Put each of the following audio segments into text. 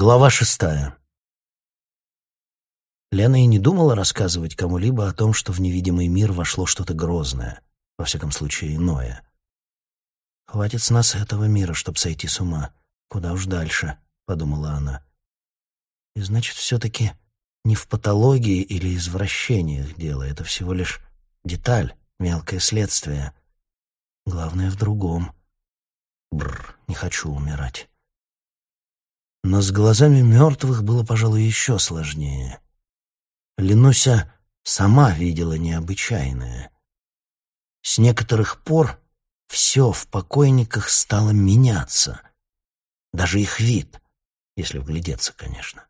Глава шестая. Лена и не думала рассказывать кому-либо о том, что в невидимый мир вошло что-то грозное, во всяком случае иное. «Хватит с нас этого мира, чтобы сойти с ума. Куда уж дальше», — подумала она. «И значит, все-таки не в патологии или извращениях дело, это всего лишь деталь, мелкое следствие. Главное в другом. Бррр, не хочу умирать». Но с глазами мертвых было, пожалуй, еще сложнее. Ленуся сама видела необычайное. С некоторых пор все в покойниках стало меняться. Даже их вид, если вглядеться, конечно.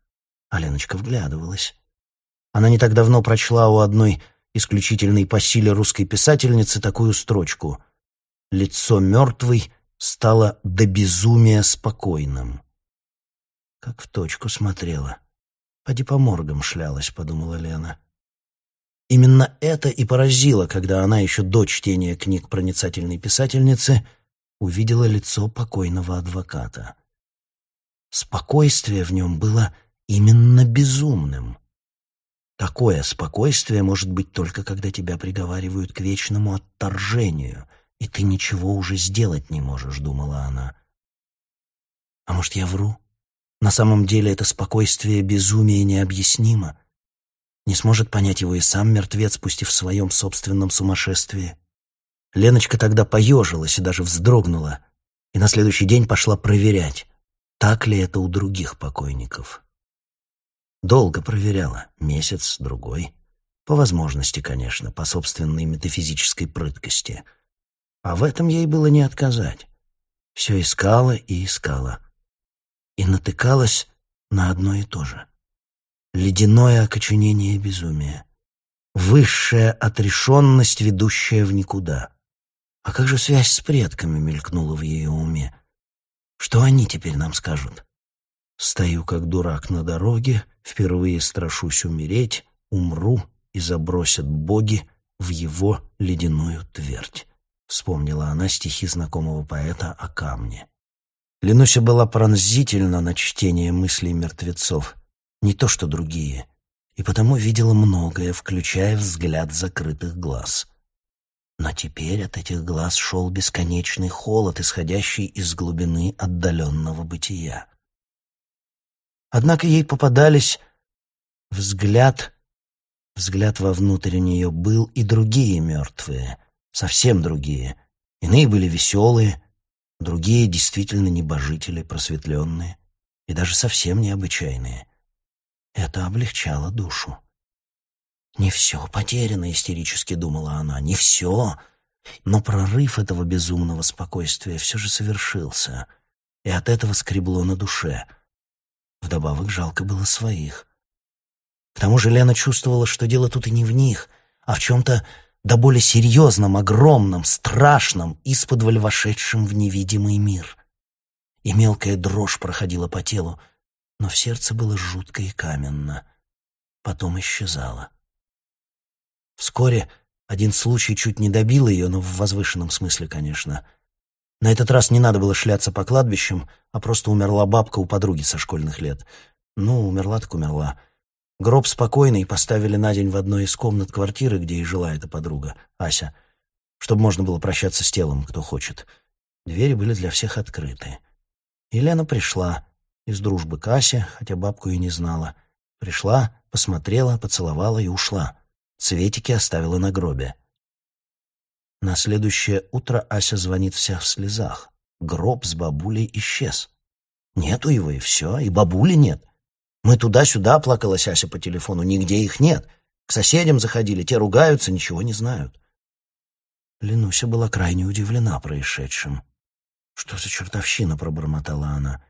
А Леночка вглядывалась. Она не так давно прочла у одной исключительной по силе русской писательницы такую строчку «Лицо мертвой стало до безумия спокойным». Как в точку смотрела. Поди по моргам шлялась, подумала Лена. Именно это и поразило, когда она еще до чтения книг проницательной писательницы увидела лицо покойного адвоката. Спокойствие в нем было именно безумным. Такое спокойствие может быть только когда тебя приговаривают к вечному отторжению, и ты ничего уже сделать не можешь, думала она. А может, я вру? На самом деле это спокойствие безумия необъяснимо. Не сможет понять его и сам мертвец, пусть и в своем собственном сумасшествии. Леночка тогда поежилась и даже вздрогнула, и на следующий день пошла проверять, так ли это у других покойников. Долго проверяла, месяц, другой. По возможности, конечно, по собственной метафизической прыткости. А в этом ей было не отказать. Все искала и искала и натыкалась на одно и то же. Ледяное окоченение безумия. Высшая отрешенность, ведущая в никуда. А как же связь с предками мелькнула в ее уме? Что они теперь нам скажут? Стою как дурак на дороге, впервые страшусь умереть, умру и забросят боги в его ледяную твердь. Вспомнила она стихи знакомого поэта о камне. Ленуся была пронзительна на чтение мыслей мертвецов, не то что другие, и потому видела многое, включая взгляд закрытых глаз. Но теперь от этих глаз шел бесконечный холод, исходящий из глубины отдаленного бытия. Однако ей попадались взгляд, взгляд вовнутрь нее был и другие мертвые, совсем другие. Иные были веселые, Другие действительно небожители, просветленные и даже совсем необычайные. Это облегчало душу. «Не все потеряно», — истерически думала она, — «не все». Но прорыв этого безумного спокойствия все же совершился, и от этого скребло на душе. Вдобавок жалко было своих. К тому же Лена чувствовала, что дело тут и не в них, а в чем-то да более серьезном, огромном, страшном, исподволь вошедшем в невидимый мир. И мелкая дрожь проходила по телу, но в сердце было жутко и каменно. Потом исчезала. Вскоре один случай чуть не добил ее, но в возвышенном смысле, конечно. На этот раз не надо было шляться по кладбищам, а просто умерла бабка у подруги со школьных лет. Ну, умерла так умерла. Гроб спокойный поставили на день в одной из комнат квартиры, где и жила эта подруга, Ася, чтобы можно было прощаться с телом, кто хочет. Двери были для всех открыты. Елена пришла из дружбы к Асе, хотя бабку и не знала. Пришла, посмотрела, поцеловала и ушла. Цветики оставила на гробе. На следующее утро Ася звонит вся в слезах. Гроб с бабулей исчез. Нету его, и все, и бабули нет. Мы туда-сюда, плакалась Ася по телефону, нигде их нет. К соседям заходили, те ругаются, ничего не знают. Ленуся была крайне удивлена происшедшим. «Что за чертовщина?» — пробормотала она.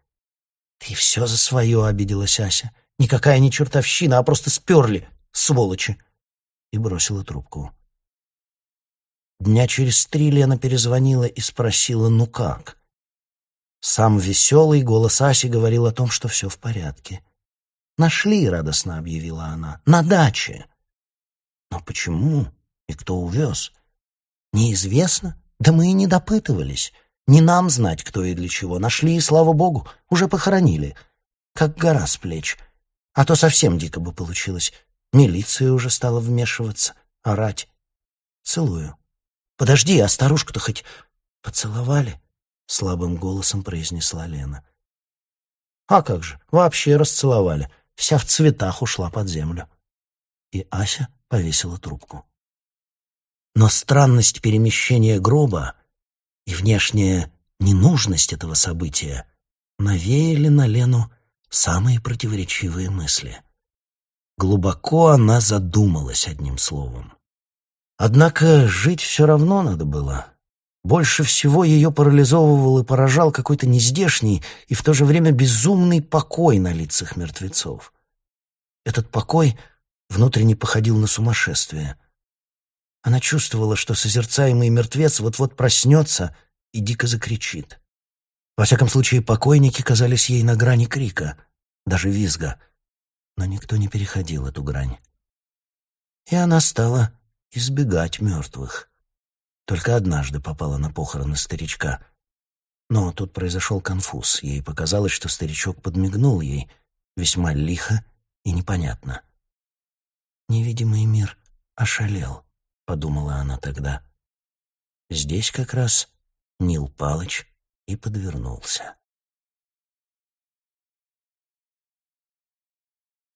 «Ты все за свое», — обиделась Ася. «Никакая не чертовщина, а просто сперли, сволочи!» И бросила трубку. Дня через три Лена перезвонила и спросила, ну как? Сам веселый голос Аси говорил о том, что все в порядке. «Нашли», — радостно объявила она, — «на даче». «Но почему? И кто увез?» «Неизвестно. Да мы и не допытывались. Не нам знать, кто и для чего. Нашли, и слава богу, уже похоронили. как гора с плеч. А то совсем дико бы получилось. Милиция уже стала вмешиваться, орать. Целую. Подожди, а старушку-то хоть поцеловали? Слабым голосом произнесла Лена. А как же, вообще расцеловали. Вся в цветах ушла под землю. И Ася повесила трубку. Но странность перемещения гроба и внешняя ненужность этого события навеяли на Лену самые противоречивые мысли. Глубоко она задумалась одним словом. Однако жить все равно надо было. Больше всего ее парализовывал и поражал какой-то нездешний и в то же время безумный покой на лицах мертвецов. Этот покой внутренне походил на сумасшествие. Она чувствовала, что созерцаемый мертвец вот-вот проснется и дико закричит. Во всяком случае, покойники казались ей на грани крика, даже визга. Но никто не переходил эту грань. И она стала избегать мертвых. Только однажды попала на похороны старичка. Но тут произошел конфуз. Ей показалось, что старичок подмигнул ей весьма лихо и непонятно. «Невидимый мир ошалел», — подумала она тогда. Здесь как раз Нил Палыч и подвернулся.